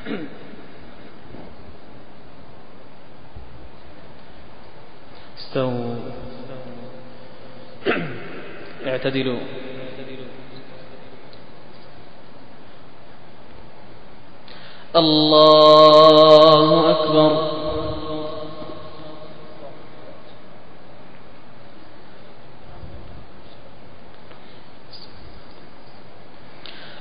استووا. اعتدلوا. الله أكبر.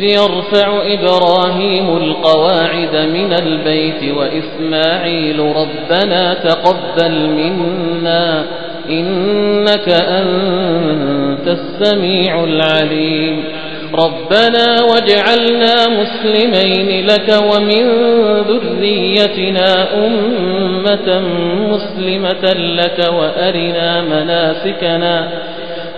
وإذ يرفع إبراهيم القواعد من البيت وإسماعيل ربنا تقبل منا إنك أنت السميع العليم. ربنا واجعلنا مسلمين لك ومن ذريتنا أمة مسلمة لك وأرنا مناسكنا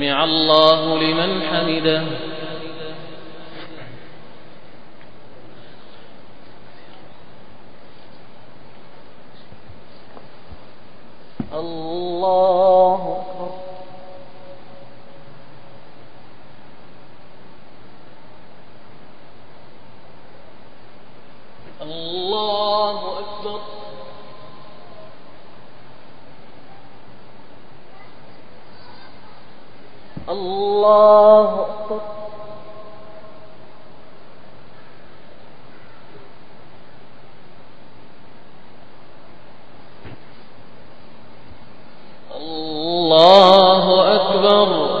سمع الله لمن حمده الله أكبر الله أكبر الله أكبر الله أكبر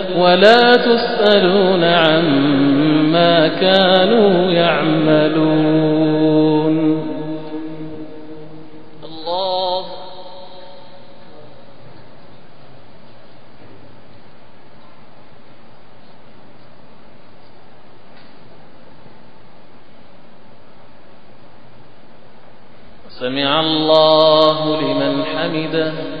ولا تسألون عما كانوا يعملون. الله. سمع الله لمن حمده.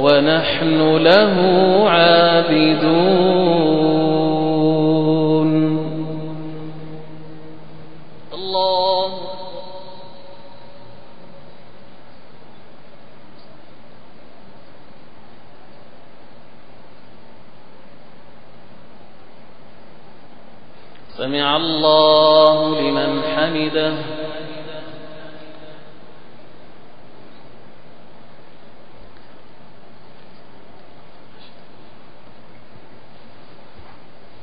ونحن له عابدون. سمع الله لمن حمده.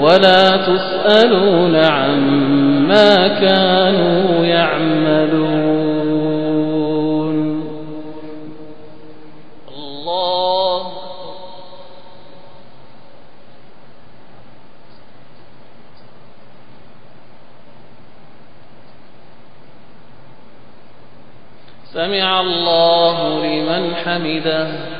ولا تسألون عما كانوا يعملون. الله. سمع الله لمن حمده.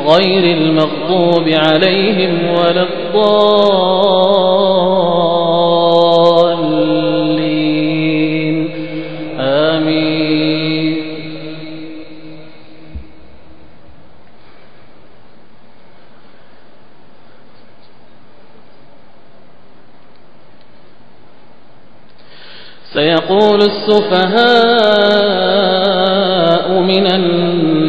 غير المغضوب عليهم ولا الضالين. آمين. سيقول السفهاء من الناس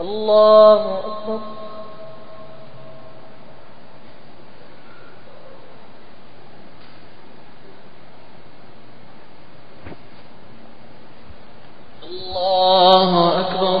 الله أكبر الله أكبر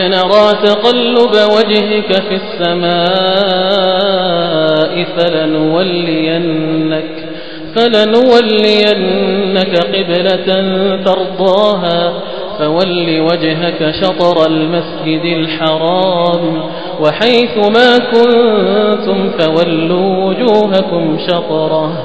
نرى تقلب وجهك في السماء فلنولينك فلنولينك قبلة ترضاها فول وجهك شطر المسجد الحرام وحيث ما كنتم فولوا وجوهكم شطره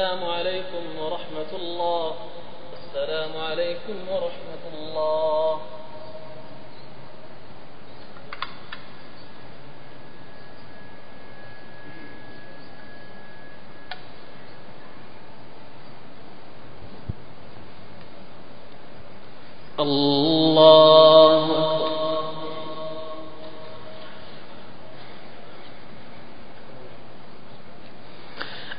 السلام عليكم ورحمة الله السلام عليكم ورحمة الله الله أكبر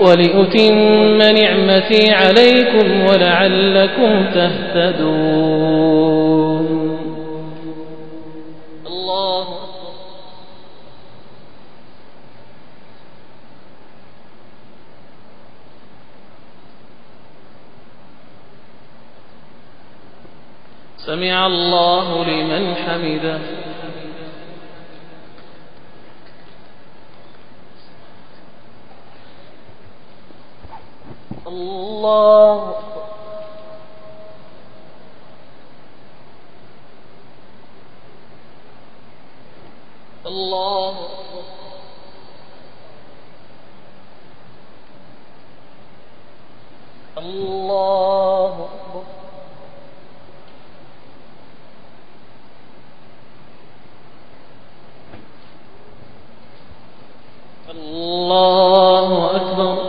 ولأتم نعمتي عليكم ولعلكم تهتدون. الله سمع الله لمن حمده. الله الله الله أكبر الله أكبر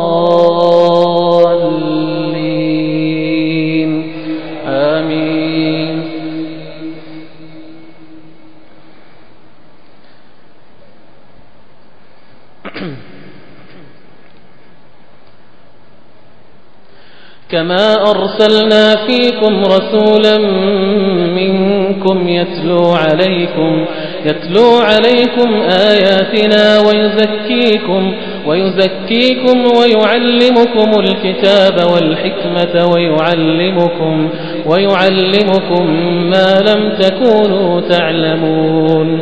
أرسلنا فيكم رسولا منكم يتلو عليكم يتلو عليكم آياتنا ويزكيكم ويزكيكم ويعلمكم الكتاب والحكمة ويعلمكم ويعلمكم ما لم تكونوا تعلمون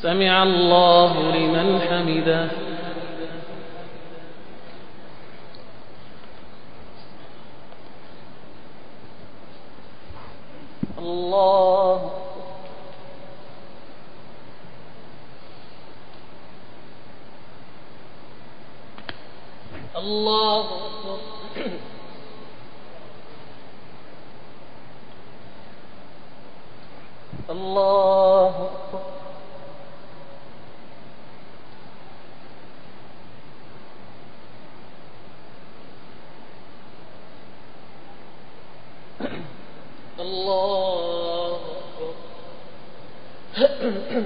سمع الله لمن حمده الله الله أكبر الله أكبر الله أكبر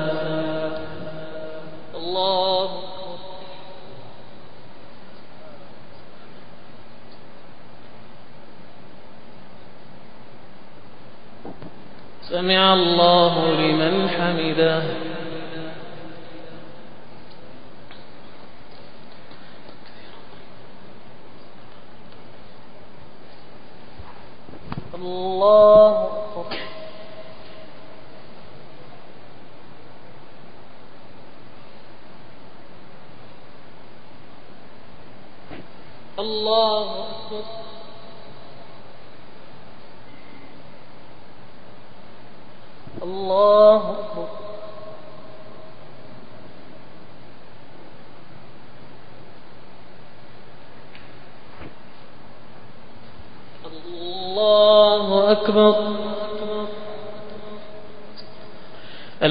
سمع الله لمن حمده الله أكبر الله أكبر الله أكبر الله أكبر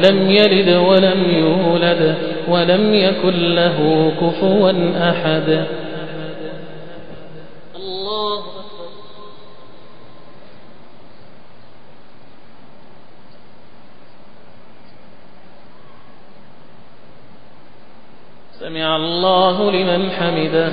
لم يلد ولم يولد ولم يكن له كفوا أحد. الله أكبر. سمع الله لمن حمده.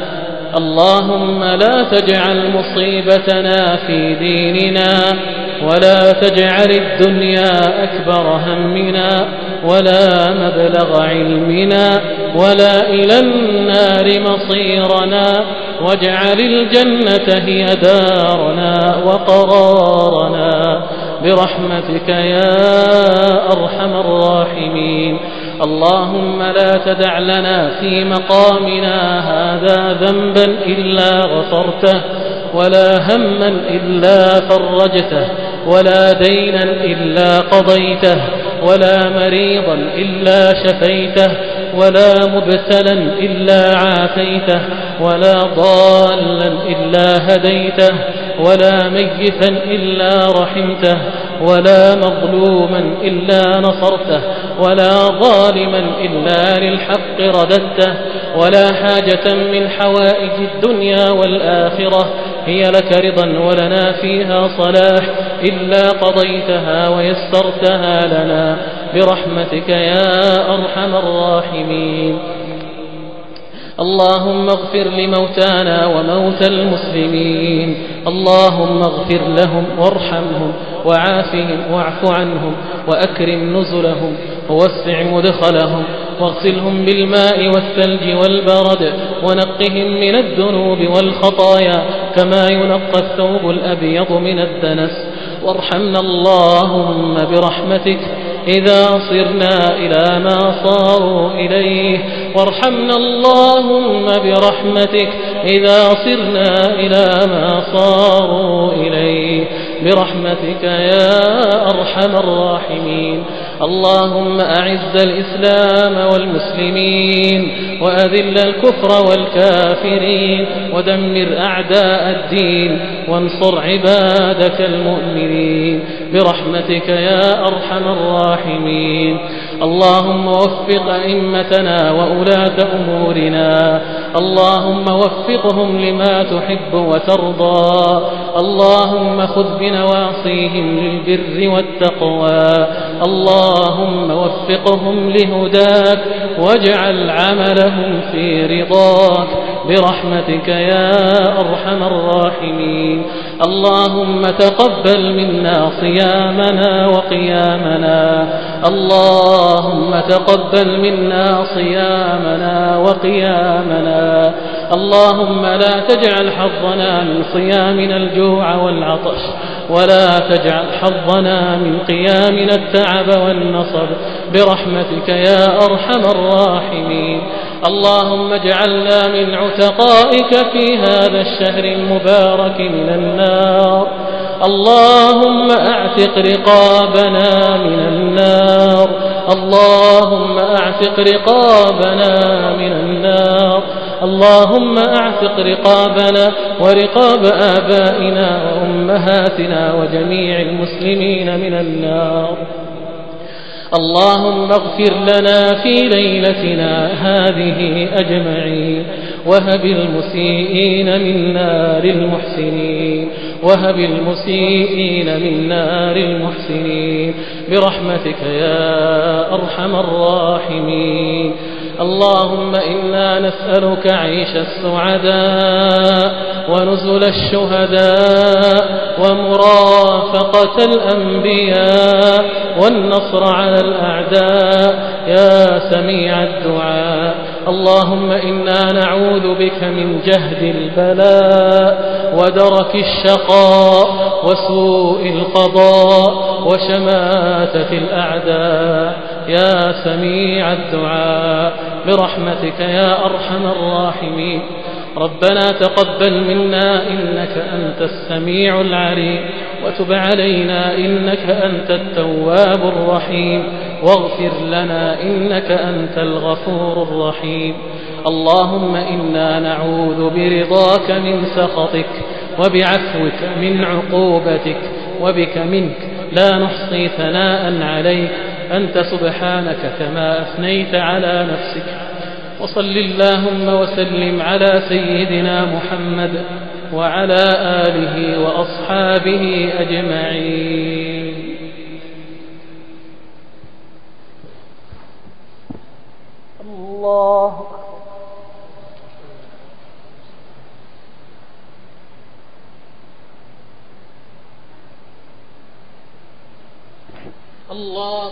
اللهم لا تجعل مصيبتنا في ديننا ولا تجعل الدنيا أكبر همنا ولا مبلغ علمنا ولا إلى النار مصيرنا واجعل الجنة هي دارنا وقرارنا برحمتك يا أرحم الراحمين اللهم لا تدع لنا في مقامنا هذا ذنبا إلا غفرته ولا هما إلا فرجته ولا دينا إلا قضيته ولا مريضا إلا شفيته ولا مبتلا إلا عافيته ولا ضالا إلا هديته ولا ميتا إلا رحمته ولا مظلوما إلا نصرته ولا ظالما إلا للحق رددته ولا حاجة من حوائج الدنيا والآخرة هي لك رضا ولنا فيها صلاح إلا قضيتها ويسرتها لنا برحمتك يا أرحم الراحمين. اللهم اغفر لموتانا وموتى المسلمين. اللهم اغفر لهم وارحمهم وعافهم واعف عنهم وأكرم نزلهم ووسع مدخلهم واغسلهم بالماء والثلج والبرد ونقهم من الذنوب والخطايا كما ينقى الثوب الأبيض من الدنس. وارحمنا اللهم برحمتك إذا صرنا إلى ما صاروا إليه. وارحمنا اللهم برحمتك. إذا صرنا إلى ما صاروا إليه. برحمتك يا أرحم الراحمين. اللهم أعز الإسلام والمسلمين وأذل الكفر والكافرين ودمر أعداء الدين وانصر عبادك المؤمنين برحمتك يا أرحم الراحمين اللهم وفق أئمتنا وأولاة أمورنا. اللهم وفقهم لما تحب وترضى. اللهم خذ بنواصيهم للبر والتقوى. اللهم وفقهم لهداك واجعل عملهم في رضاك. برحمتك يا أرحم الراحمين. اللهم تقبل منا صيامنا وقيامنا. اللهم تقبل منا صيامنا وقيامنا. اللهم لا تجعل حظنا من صيامنا الجوع والعطش ولا تجعل حظنا من قيامنا التعب والنصب. برحمتك يا أرحم الراحمين. اللهم اجعلنا من عتقائك في هذا الشهر المبارك من النار. اللهم أعتق رقابنا من النار. اللهم أعتق رقابنا من النار. اللهم أعتق رقابنا ورقاب آبائنا وأمهاتنا وجميع المسلمين من النار. اللهم اغفر لنا في ليلتنا هذه أجمعين. وهب المسيئين من نار المحسنين. وهب المسيئين من نار المحسنين. برحمتك يا أرحم الراحمين. اللهم إنا نسألك عيش السعداء ونزل الشهداء ومرافقة الأنبياء والنصر على الأعداء يا سميع الدعاء اللهم إنا نعوذ بك من جهد البلاء ودرك الشقاء وسوء القضاء وشماتة الأعداء يا سميع الدعاء برحمتك يا أرحم الراحمين. ربنا تقبل منا إنك أنت السميع العليم وتب علينا إنك أنت التواب الرحيم. واغفر لنا إنك أنت الغفور الرحيم. اللهم إنا نعوذ برضاك من سخطك وبعفوك من عقوبتك وبك منك لا نحصي ثناء عليك. أنت سبحانك كما أثنيت على نفسك. وصل اللهم وسلم على سيدنا محمد وعلى آله وأصحابه أجمعين. الله الله